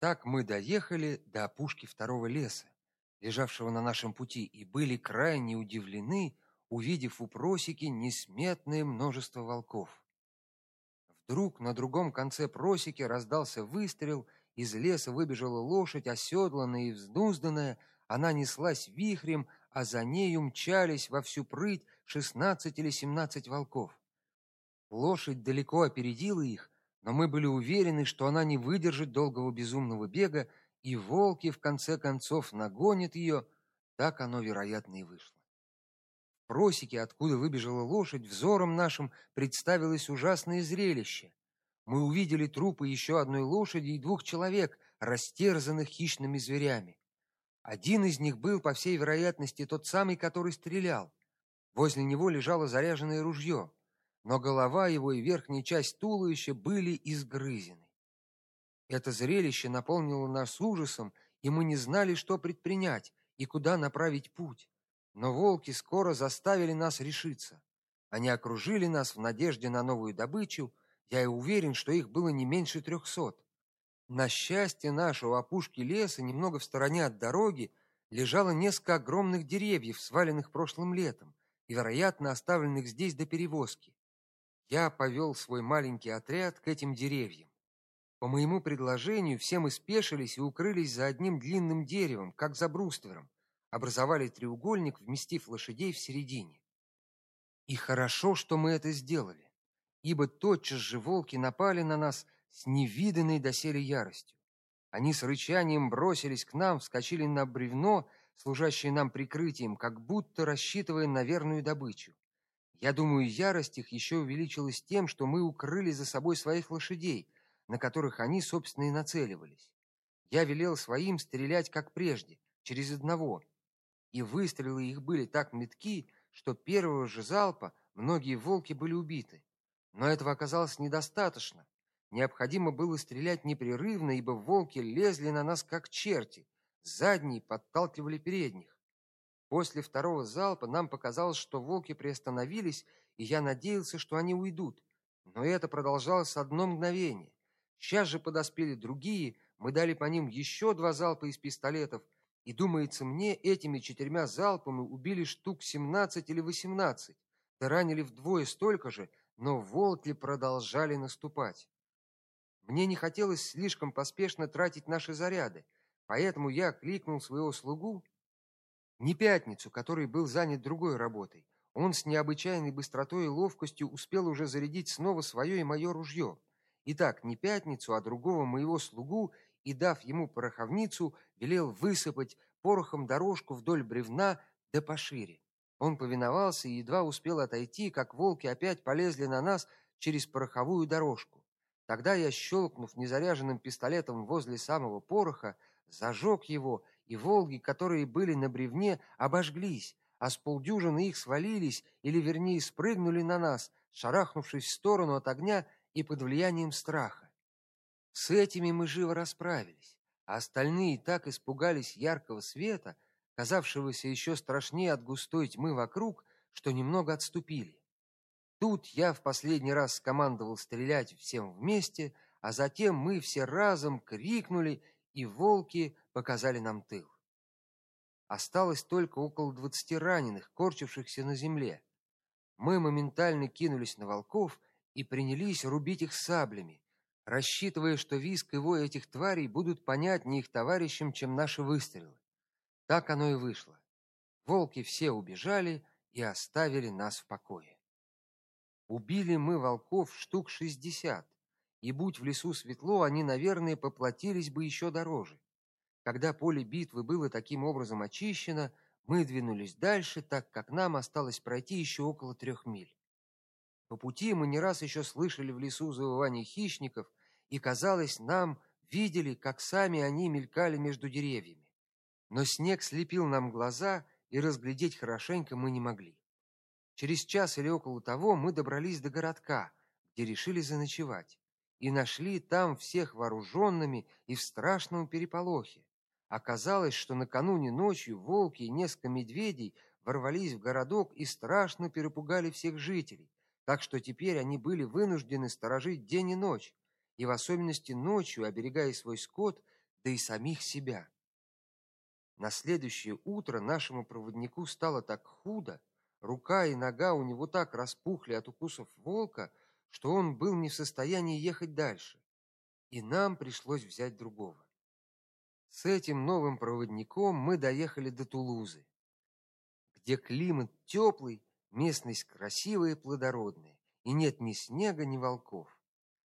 Так мы доехали до опушки второго леса, лежавшего на нашем пути, и были крайне удивлены, увидев у просеки несметное множество волков. Вдруг на другом конце просеки раздался выстрел, из леса выбежала лошадь, оседланная и взнузданная, она неслась вихрем, а за нею мчались во всю прыть шестнадцать или семнадцать волков. Лошадь далеко опередила их, но мы были уверены, что она не выдержит долгого безумного бега, и волки в конце концов нагонят ее. Так оно, вероятно, и вышло. В просеке, откуда выбежала лошадь, взором нашим представилось ужасное зрелище. Мы увидели трупы еще одной лошади и двух человек, растерзанных хищными зверями. Один из них был, по всей вероятности, тот самый, который стрелял. Возле него лежало заряженное ружье, но голова его и верхняя часть туловища были изгрызены. Это зрелище наполнило нас ужасом, и мы не знали, что предпринять и куда направить путь. Но волки скоро заставили нас решиться. Они окружили нас в надежде на новую добычу. Я и уверен, что их было не меньше трехсот. На счастье наше у опушки леса, немного в стороне от дороги, лежало несколько огромных деревьев, сваленных прошлым летом и, вероятно, оставленных здесь до перевозки. Я повел свой маленький отряд к этим деревьям. По моему предложению все мы спешились и укрылись за одним длинным деревом, как за бруствером, образовали треугольник, вместив лошадей в середине. И хорошо, что мы это сделали, ибо тотчас же волки напали на нас с невиданной доселе яростью. Они с рычанием бросились к нам, вскочили на бревно, служащее нам прикрытием, как будто рассчитывая на верную добычу. Я думаю, ярость их еще увеличилась тем, что мы укрыли за собой своих лошадей, на которых они, собственно, и нацеливались. Я велел своим стрелять как прежде, через одного, и выстрелы их были так метки, что первого же залпа многие волки были убиты. Но этого оказалось недостаточно. Необходимо было стрелять непрерывно, ибо волки лезли на нас как черти, задние подталкивали передних. После второго залпа нам показалось, что волки приостановились, и я надеялся, что они уйдут. Но это продолжалось одно мгновение. Сейчас же подоспели другие, мы дали по ним еще два залпа из пистолетов, и думается мне, этими четырьмя залпами убили штук семнадцать или восемнадцать, да ранили вдвое столько же, но волки продолжали наступать. Мне не хотелось слишком поспешно тратить наши заряды, поэтому я кликнул своего слугу не пятницу, который был занят другой работой. Он с необычайной быстротой и ловкостью успел уже зарядить снова свое и мое ружье. Итак, не пятницу, а другого моего слугу и дав ему пороховницу, велел высыпать порохом дорожку вдоль бревна да пошире. Он повиновался и едва успел отойти, как волки опять полезли на нас через пороховую дорожку. Тогда я, щелкнув незаряженным пистолетом возле самого пороха, зажег его, и волги, которые были на бревне, обожглись, а с полдюжины их свалились, или вернее спрыгнули на нас, шарахнувшись в сторону от огня и под влиянием страха. С этими мы живо расправились, а остальные так испугались яркого света, казавшегося еще страшнее от густой тьмы вокруг, что немного отступили. Тут я в последний раз скомандовал стрелять всем вместе, а затем мы все разом крикнули, и волки показали нам тыл. Осталось только около двадцати раненых, корчившихся на земле. Мы моментально кинулись на волков и принялись рубить их саблями, рассчитывая, что визг и вой этих тварей будут понятнее их товарищам, чем наши выстрелы. Так оно и вышло. Волки все убежали и оставили нас в покое. Убили мы волков штук шестьдесят, и будь в лесу светло, они, наверное, поплатились бы еще дороже. Когда поле битвы было таким образом очищено, мы двинулись дальше, так как нам осталось пройти еще около трех миль. По пути мы не раз еще слышали в лесу завывание хищников, и казалось нам, видели, как сами они мелькали между деревьями. Но снег слепил нам глаза, и разглядеть хорошенько мы не могли. Через час или около того мы добрались до городка, где решили заночевать, и нашли там всех вооруженными и в страшном переполохе. Оказалось, что накануне ночью волки и несколько медведей ворвались в городок и страшно перепугали всех жителей, так что теперь они были вынуждены сторожить день и ночь, и в особенности ночью, оберегая свой скот, да и самих себя. На следующее утро нашему проводнику стало так худо, рука и нога у него так распухли от укусов волка, что он был не в состоянии ехать дальше, и нам пришлось взять другого. С этим новым проводником мы доехали до Тулузы, где климат теплый, местность красивая и плодородная, и нет ни снега, ни волков.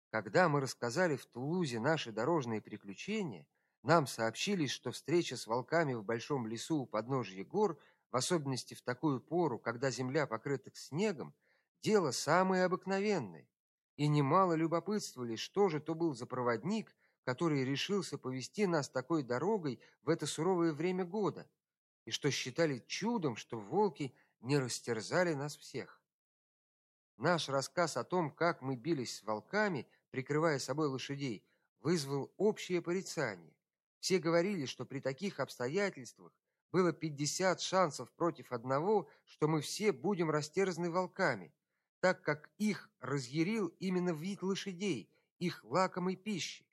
Когда мы рассказали в Тулузе наши дорожные приключения, нам сообщили, что встреча с волками в большом лесу у подножья гор, в особенности в такую пору, когда земля покрыта снегом, дело самое обыкновенное. И немало любопытствовали, что же то был за проводник, который решился повести нас такой дорогой в это суровое время года, и что считали чудом, что волки не растерзали нас всех. Наш рассказ о том, как мы бились с волками, прикрывая собой лошадей, вызвал общее порицание. Все говорили, что при таких обстоятельствах было 50 шансов против одного, что мы все будем растерзаны волками, так как их разъярил именно вид лошадей, их лакомой пищи.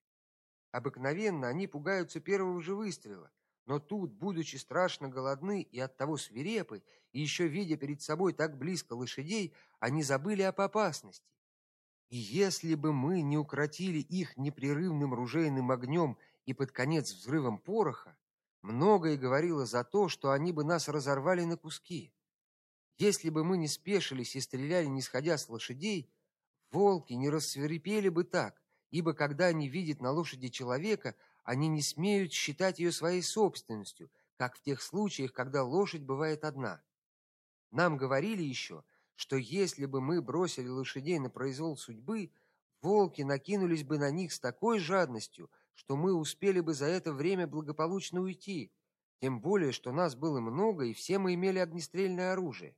Обыкновенно они пугаются первого же выстрела, но тут, будучи страшно голодны и оттого свирепы, и еще видя перед собой так близко лошадей, они забыли об опасности. И если бы мы не укротили их непрерывным ружейным огнем и под конец взрывом пороха, многое говорило за то, что они бы нас разорвали на куски. Если бы мы не спешились и стреляли не сходя с лошадей, волки не рассверепели бы так, ибо когда они видят на лошади человека, они не смеют считать ее своей собственностью, как в тех случаях, когда лошадь бывает одна. Нам говорили еще, что если бы мы бросили лошадей на произвол судьбы, волки накинулись бы на них с такой жадностью, что мы успели бы за это время благополучно уйти, тем более что нас было много и все мы имели огнестрельное оружие.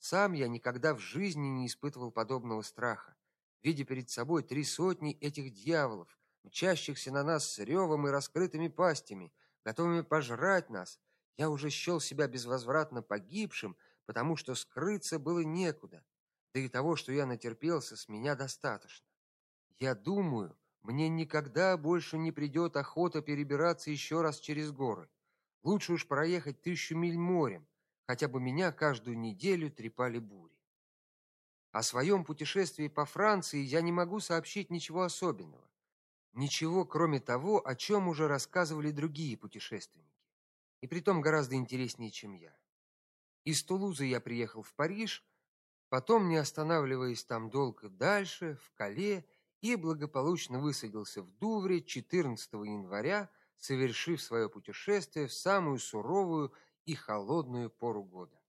Сам я никогда в жизни не испытывал подобного страха видя перед собой три сотни этих дьяволов, мчащихся на нас с ревом и раскрытыми пастями, готовыми пожрать нас, я уже счел себя безвозвратно погибшим, потому что скрыться было некуда. Да и того, что я натерпелся, с меня достаточно. Я думаю, мне никогда больше не придет охота перебираться еще раз через горы. Лучше уж проехать тысячу миль морем, хотя бы меня каждую неделю трепали бури. О своем путешествии по Франции я не могу сообщить ничего особенного. Ничего, кроме того, о чем уже рассказывали другие путешественники. И притом гораздо интереснее, чем я. Из Тулузы я приехал в Париж, потом, не останавливаясь там долго дальше, в Кале, и благополучно высадился в Дувре 14 января, совершив свое путешествие в самую суровую и холодную пору года.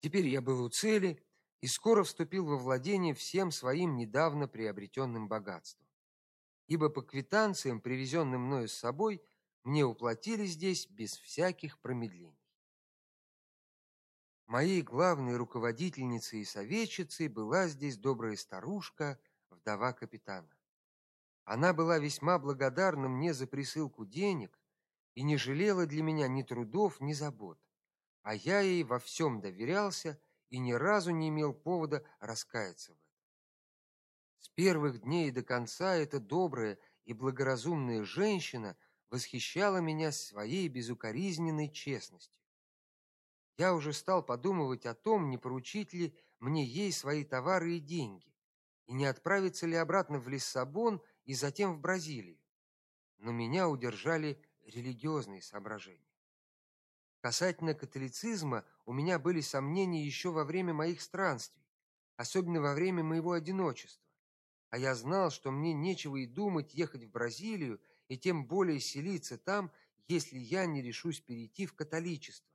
Теперь я был у цели и скоро вступил во владение всем своим недавно приобретенным богатством. Ибо по квитанциям, привезенным мною с собой, мне уплатили здесь без всяких промедлений. Моей главной руководительницей и советчицей была здесь добрая старушка, вдова капитана. Она была весьма благодарна мне за присылку денег и не жалела для меня ни трудов, ни забот а я ей во всем доверялся и ни разу не имел повода раскаяться в этом. С первых дней до конца эта добрая и благоразумная женщина восхищала меня своей безукоризненной честностью. Я уже стал подумывать о том, не поручить ли мне ей свои товары и деньги, и не отправиться ли обратно в Лиссабон и затем в Бразилию. Но меня удержали религиозные соображения. Касательно католицизма у меня были сомнения еще во время моих странствий, особенно во время моего одиночества. А я знал, что мне нечего и думать ехать в Бразилию и тем более селиться там, если я не решусь перейти в католичество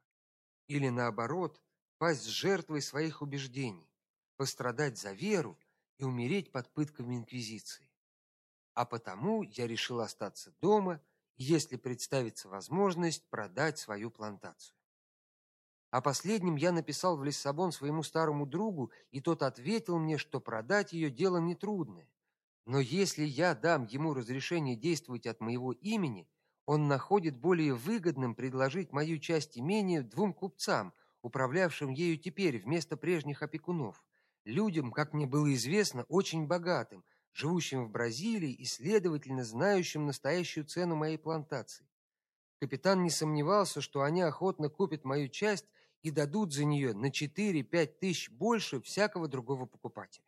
или наоборот, пасть жертвой своих убеждений, пострадать за веру и умереть под пытками инквизиции. А потому я решил остаться дома если представится возможность продать свою плантацию. А последним я написал в Лиссабон своему старому другу, и тот ответил мне, что продать ее дело нетрудное. Но если я дам ему разрешение действовать от моего имени, он находит более выгодным предложить мою часть имения двум купцам, управлявшим ею теперь вместо прежних опекунов, людям, как мне было известно, очень богатым, живущим в Бразилии и, следовательно, знающим настоящую цену моей плантации. Капитан не сомневался, что они охотно купят мою часть и дадут за нее на 4-5 тысяч больше всякого другого покупателя.